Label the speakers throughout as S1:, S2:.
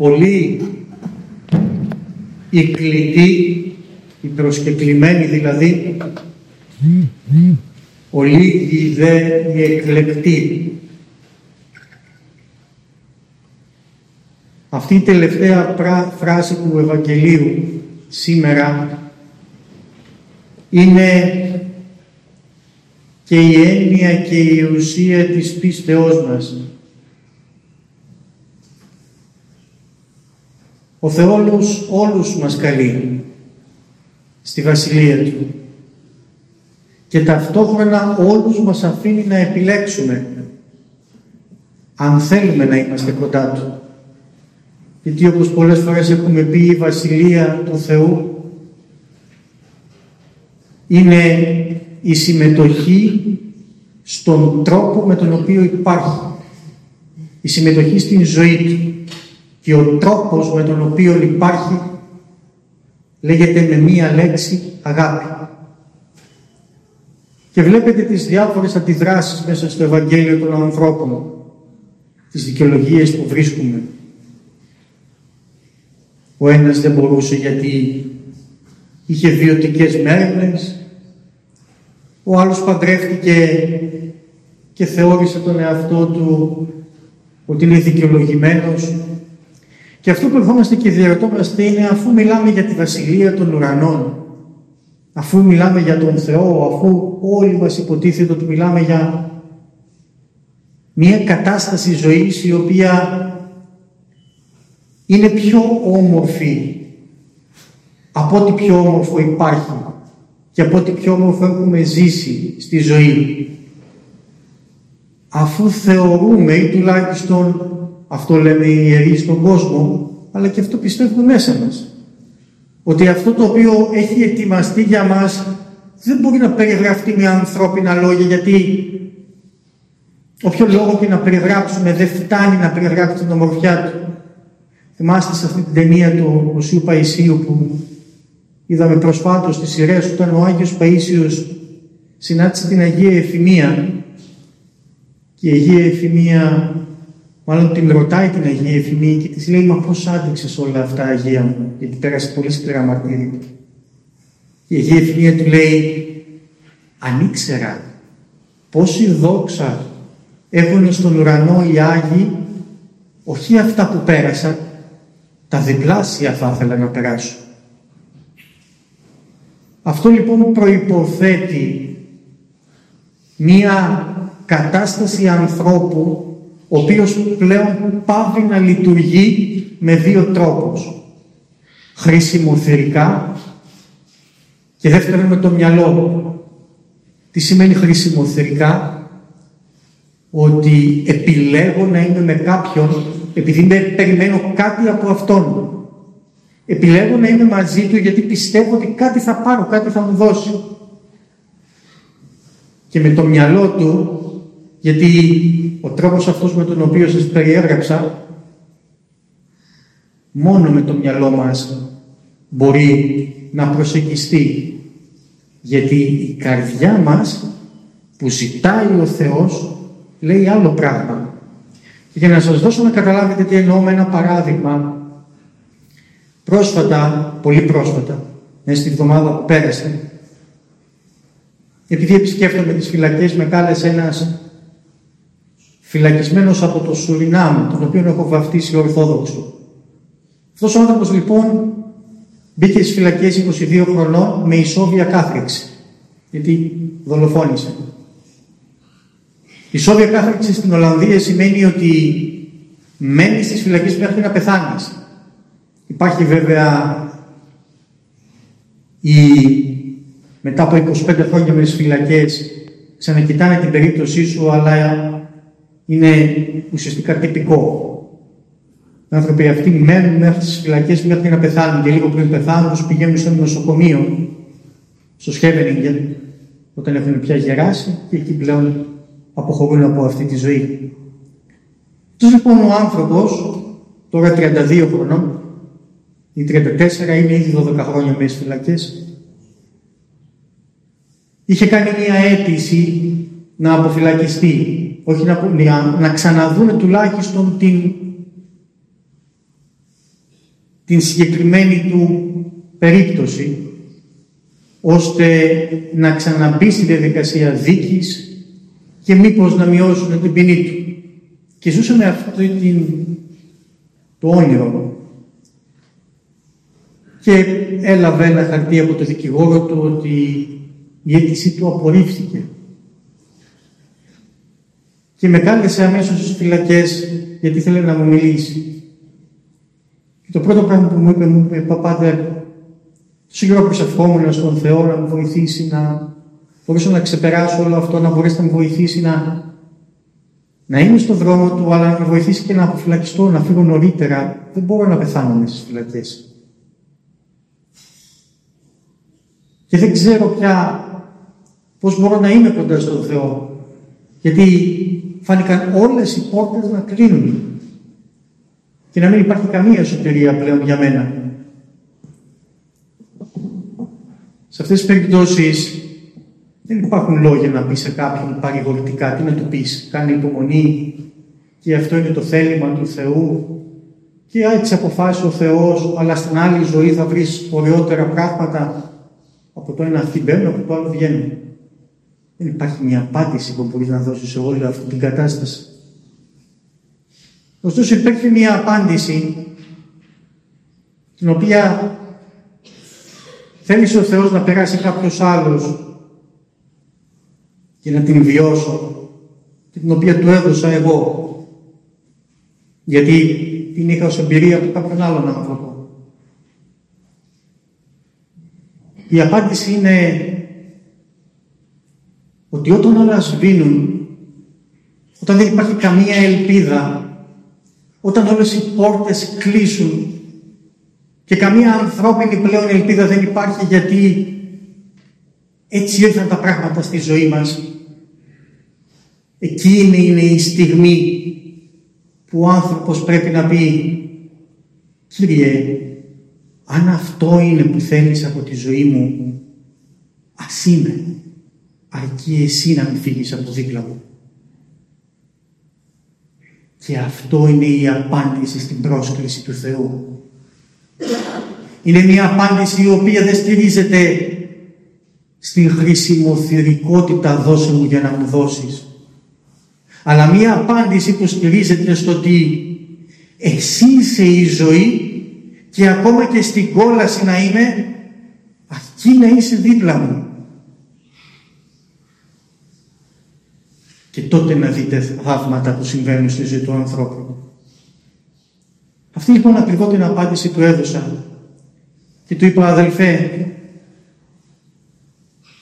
S1: πολλοί οι κλητοί, οι προσκεκλημένοι δηλαδή, ο λίγοι δε οι εκλεκτοί. Αυτή η τελευταία φράση του Ευαγγελίου σήμερα είναι και η έννοια και η ουσία της πίστεώς μας. Ο Θεός όλους μας καλεί στη Βασιλεία Του και ταυτόχρονα όλους μας αφήνει να επιλέξουμε αν θέλουμε να είμαστε κοντά Του. Γιατί όπως πολλές φορές έχουμε πει η Βασιλεία του Θεού είναι η συμμετοχή στον τρόπο με τον οποίο υπάρχει. Η συμμετοχή στην ζωή του. Και ο τρόπος με τον οποίο υπάρχει λέγεται με μία λέξη αγάπη. Και βλέπετε τις διάφορες αντιδράσεις μέσα στο Ευαγγέλιο των ανθρώπων, τις δικαιολογίες που βρίσκουμε. Ο ένας δεν μπορούσε γιατί είχε βιωτικές μέρες, ο άλλος παντρεύτηκε και θεώρησε τον εαυτό του ότι είναι δικαιολογημένος. Και αυτό που ερχόμαστε και διαρωτόμαστε είναι αφού μιλάμε για τη βασιλεία των ουρανών, αφού μιλάμε για τον Θεό, αφού όλοι μας υποτίθεται ότι μιλάμε για μια κατάσταση ζωής η οποία είναι πιο όμορφη από ό,τι πιο όμορφο υπάρχει και από ό,τι πιο όμορφο έχουμε ζήσει στη ζωή. Αφού θεωρούμε ή τουλάχιστον αυτό λένε οι ιεροί στον κόσμο, αλλά και αυτό πιστεύουμε μέσα μας. Ότι αυτό το οποίο έχει ετοιμαστεί για μας δεν μπορεί να περιγραφτεί με ανθρώπινα λόγια γιατί όποιο λόγο και να περιγράψουμε δεν φτάνει να περιγράψει την ομορφιά του. Θυμάστε σε αυτή την ταινία του Οσίου Παϊσίου που είδαμε προσφάτως στις σειρές όταν ο Άγιος Παΐσιος συνάντησε την Αγία Εφημία και η Αγία Εφημία μάλλον την ρωτάει την Αγία Εφημία και της λέει «Μα πώς άντεξες όλα αυτά Αγία μου» γιατί πέρασε πολύ σκληρά μαρτύρια. Η Αγία Εφημία του λέει «Αν ήξερα πόση δόξα έχουν στον ουρανό οι Άγιοι όχι αυτά που πέρασα, τα διπλάσια θα ήθελα να περάσω. Αυτό λοιπόν προϋποθέτει μία κατάσταση ανθρώπου ο οποίος πλέον πάβει να λειτουργεί με δύο τρόπους. Χρησιμοθερικά και δεύτερον με το μυαλό. Τι σημαίνει χρησιμοθερικά; Ότι επιλέγω να είμαι με κάποιον επειδή περιμένω κάτι από αυτόν. Επιλέγω να είμαι μαζί του γιατί πιστεύω ότι κάτι θα πάρω, κάτι θα μου δώσει. Και με το μυαλό του, γιατί ο τρόπος αυτός με τον οποίο σας περιέγραψα, μόνο με το μυαλό μας μπορεί να προσεγγιστεί. Γιατί η καρδιά μας που ζητάει ο Θεός λέει άλλο πράγμα. Και για να σας δώσω να καταλάβετε τι εννοώ με ένα παράδειγμα, Πρόσφατα, πολύ πρόσφατα, μέσα στη βδομάδα που πέρασε, επειδή επισκέφτομαι τις φυλακές, με κάλεσε ένας φυλακισμένος από το Σουρινάμ, τον οποίο έχω βαφτίσει Ορθόδοξο. Αυτός ο άνθρωπος λοιπόν μπήκε στις φυλακές 22 χρονών με ισόβια κάθριξη, γιατί δολοφόνησε. Ισόβια κάθριξη στην Ολλανδία σημαίνει ότι μένεις στις φυλακές μέχρι να πεθάνεις. Υπάρχει βέβαια η, μετά από 25 χρόνια με τις φυλακές ξανακοιτάνε την περίπτωσή σου αλλά είναι ουσιαστικά τυπικό. Οι άνθρωποι αυτοί μένουν μέχρι τις φυλακές μέχρι να πεθάνουν και λίγο πριν πεθάνουν τους πηγαίνουν στο νοσοκομείο, στο Σχέβενιγκεν, όταν έχουν πια γεράσει και εκεί πλέον αποχωρούν από αυτή τη ζωή. Τόσο λοιπόν ο άνθρωπος, τώρα 32 χρονών, οι 34 είναι ήδη 12 χρόνια μέσα στις φυλακές. Είχε κάνει μια αίτηση να αποφυλακιστεί, όχι να, να, να ξαναδούνε τουλάχιστον την την συγκεκριμένη του περίπτωση ώστε να ξαναμπεί στη διαδικασία δίκης και μήπως να μειώσουν την ποινή του. Και ζούσε με αυτό την, το όνειρο. Και έλαβε ένα χαρτί από το δικηγόρο του ότι η αίτησή του απορρίφθηκε. Και με κάλεσε αμέσως στις φυλακές γιατί ήθελε να μου μιλήσει. Και το πρώτο πράγμα που μου είπε, μου είπε, παπάτε, σίγουρα προσευχόμουν στον Θεό να μου βοηθήσει να μπορέσω να ξεπεράσω όλο αυτό, να μπορέσει να μου βοηθήσει να, να είμαι στον δρόμο του, αλλά να με βοηθήσει και να αποφυλακιστώ, να φύγω νωρίτερα. Δεν μπορώ να πεθάνω μέσα στις φυλακές. Και δεν ξέρω πια πώς μπορώ να είμαι κοντά στον Θεό. Γιατί φάνηκαν όλες οι πόρτες να κλείνουν και να μην υπάρχει καμία εσωτερία πλέον για μένα. Σε αυτές τις περιπτώσεις δεν υπάρχουν λόγια να πεις σε κάποιον παρηγορητικά. Τι να του πεις, κάνει υπομονή και αυτό είναι το θέλημα του Θεού και έτσι αποφάσισε ο Θεός, αλλά στην άλλη ζωή θα βρεις ωραιότερα πράγματα από το ένα αυτή μπαίνουν, από το άλλο βγαίνουν. Δεν υπάρχει μια απάντηση που μπορείς να δώσεις σε όλη αυτή την κατάσταση. Ωστόσο υπάρχει μια απάντηση την οποία θέλησε ο Θεός να περάσει κάποιος άλλος και να την βιώσω και την οποία του έδωσα εγώ γιατί την είχα ως εμπειρία από κάποιον άλλον άνθρωπο. Η απάντηση είναι ότι όταν όλα σβήνουν, όταν δεν υπάρχει καμία ελπίδα, όταν όλες οι πόρτες κλείσουν και καμία ανθρώπινη πλέον ελπίδα δεν υπάρχει γιατί έτσι ήρθαν τα πράγματα στη ζωή μας. Εκείνη είναι η στιγμή που ο άνθρωπος πρέπει να πει «Κύριε, αν αυτό είναι που θέλεις από τη ζωή μου, ας είναι, αρκεί εσύ να μην φύγεις από δίπλα μου». Και αυτό είναι η απάντηση στην πρόσκληση του Θεού. Είναι μια απάντηση η οποία δεν στηρίζεται στην χρησιμοθυρικότητα δώσε μου για να μου δώσεις. Αλλά μια απάντηση που στηρίζεται στο ότι εσύ είσαι η ζωή και ακόμα και στην κόλαση να είμαι αρκεί να είσαι δίπλα μου. Και τότε να δείτε θαύματα που συμβαίνουν στη ζωή του ανθρώπου. Αυτή λοιπόν ακριβώς την απάντηση του έδωσα και του είπα αδελφέ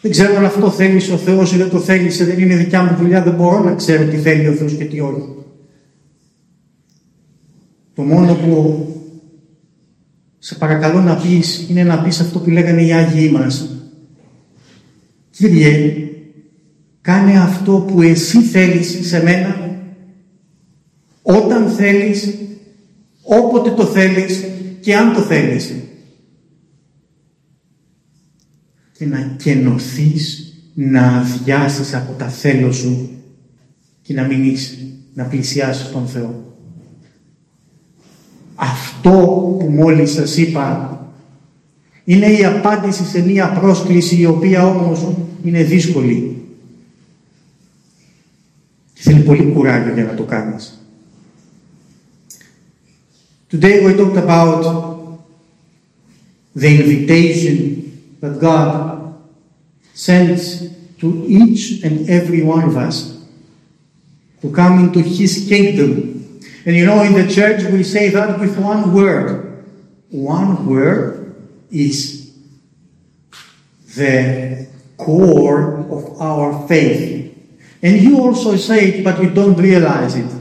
S1: δεν ξέρω αν αυτό θέλεις ο Θεός ή δεν το θέλησε, δεν είναι δικιά μου δουλειά, δεν μπορώ να ξέρω τι θέλει ο Θεός και τι όχι. Το μόνο που σε παρακαλώ να πεις είναι να πεις αυτό που λέγανε οι Άγιοι μας. Κύριε, κάνε αυτό που εσύ θέλεις σε μένα, όταν θέλεις, όποτε το θέλεις και αν το θέλεις. και να κενωθείς, να αδειάσεις από τα θέλω σου και να μείνεις, να πλησιάσεις τον Θεό. Αυτό που μόλις σας είπα είναι η απάντηση σε μία πρόσκληση η οποία όμως είναι δύσκολη. Es el Polikurano Nagatokamas. Today we talked about the invitation that God sends to each and every one of us to come into His kingdom. And you know, in the church we say that with one word. One word is the core of our faith. And you also say it, but you don't realize it.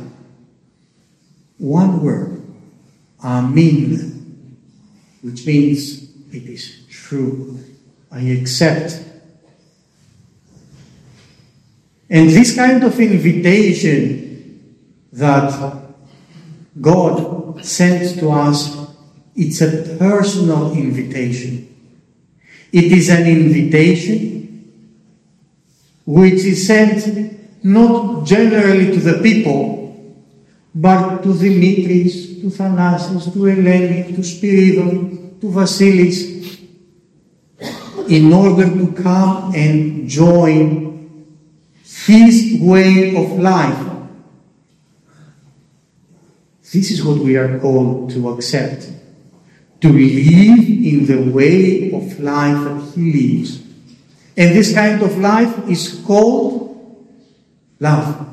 S1: One word. Amen. Which means it is true. I accept. And this kind of invitation that God sends to us, it's a personal invitation. It is an invitation which is sent not generally to the people, but to Dimitris, to Thanasis, to Eleni, to Spiridon, to Vasilis, in order to come and join his way of life. This is what we are called to accept to live in the way of life that he lives. And this kind of life is called love.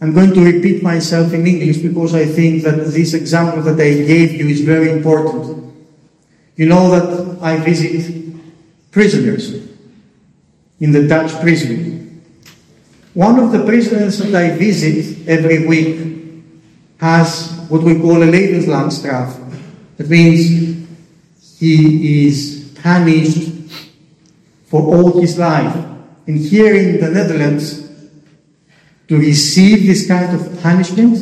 S1: I'm going to repeat myself in English because I think that this example that I gave you is very important. You know that I visit prisoners in the Dutch prison. One of the prisoners that I visit every week has what we call a Lebenslandstraf. That means he is punished for all his life. And here in the Netherlands, to receive this kind of punishment,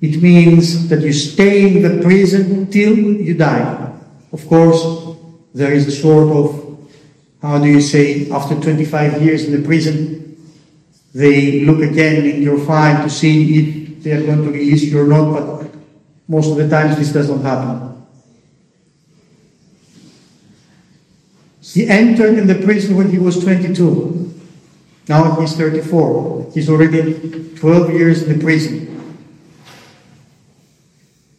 S1: it means that you stay in the prison till you die. Of course, there is a sort of, how do you say, after 25 years in the prison, they look again in your file to see if they are going to release you or not, but most of the times this does not happen. He entered in the prison when he was 22. Now he's 34. He's already 12 years in the prison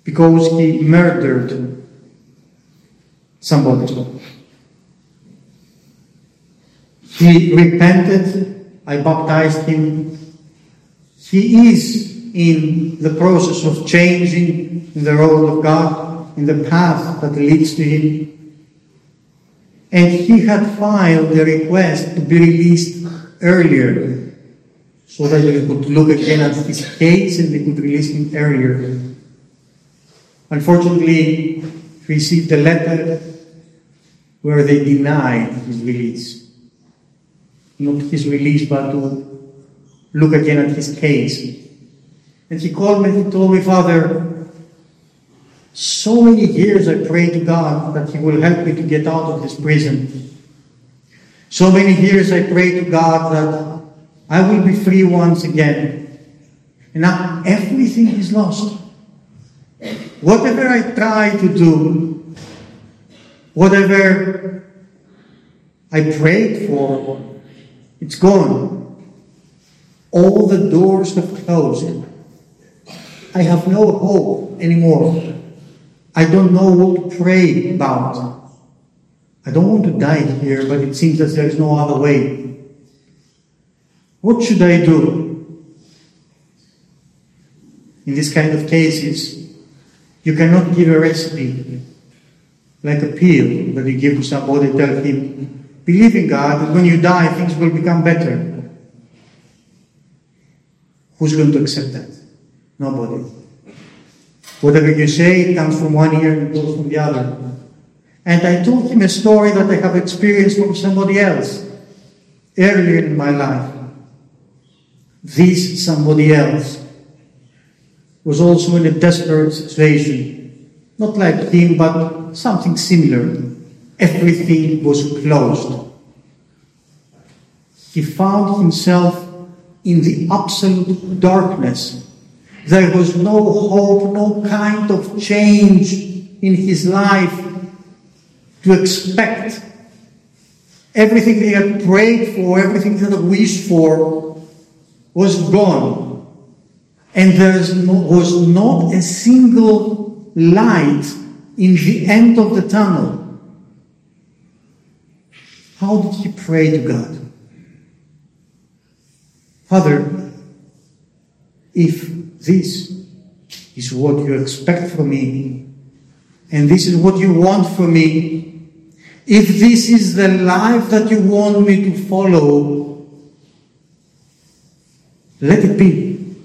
S1: because he murdered somebody. He repented. I baptized him. He is in the process of changing the role of God in the path that leads to him. And he had filed a request to be released earlier so that they could look again at his case and they could release him earlier. Unfortunately, he received a letter where they denied his release. Not his release, but to look again at his case. And he called me and told me, Father, so many years I prayed to God that He will help me to get out of this prison. So many years I prayed to God that I will be free once again. And now everything is lost. Whatever I try to do, whatever I prayed for, it's gone. All the doors have closed. I have no hope anymore. I don't know what to pray about. I don't want to die here, but it seems that there is no other way. What should I do? In this kind of cases, you cannot give a recipe like a pill that you give to somebody, tell him, believe in God, and when you die, things will become better. Who's going to accept that? Nobody. Whatever you say it comes from one ear and goes from the other. And I told him a story that I have experienced from somebody else earlier in my life. This somebody else was also in a desperate situation. Not like him, but something similar. Everything was closed. He found himself in the absolute darkness there was no hope, no kind of change in his life to expect. Everything he had prayed for, everything he had wished for, was gone. And there no, was not a single light in the end of the tunnel. How did he pray to God? Father, if this is what you expect from me, and this is what you want from me. If this is the life that you want me to follow, let it be.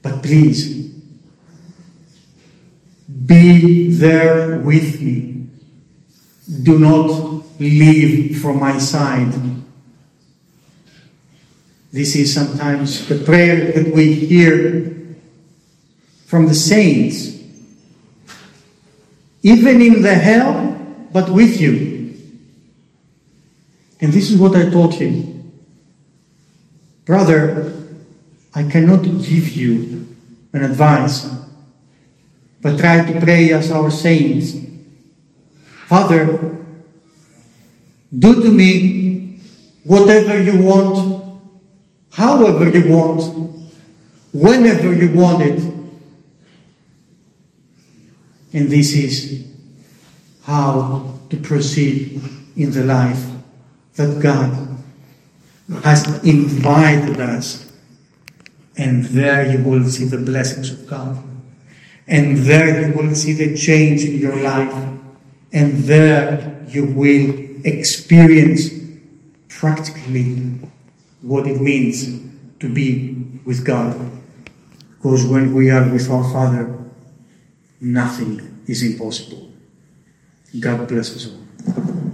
S1: But please, be there with me. Do not leave from my side. This is sometimes the prayer that we hear from the saints. Even in the hell, but with you. And this is what I told him. Brother, I cannot give you an advice, but try to pray as our saints. Father, do to me whatever you want, however you want, whenever you want it. And this is how to proceed in the life that God has invited us. And there you will see the blessings of God. And there you will see the change in your life. And there you will experience practically what it means to be with God. Because when we are with our Father, nothing is impossible. God bless us all.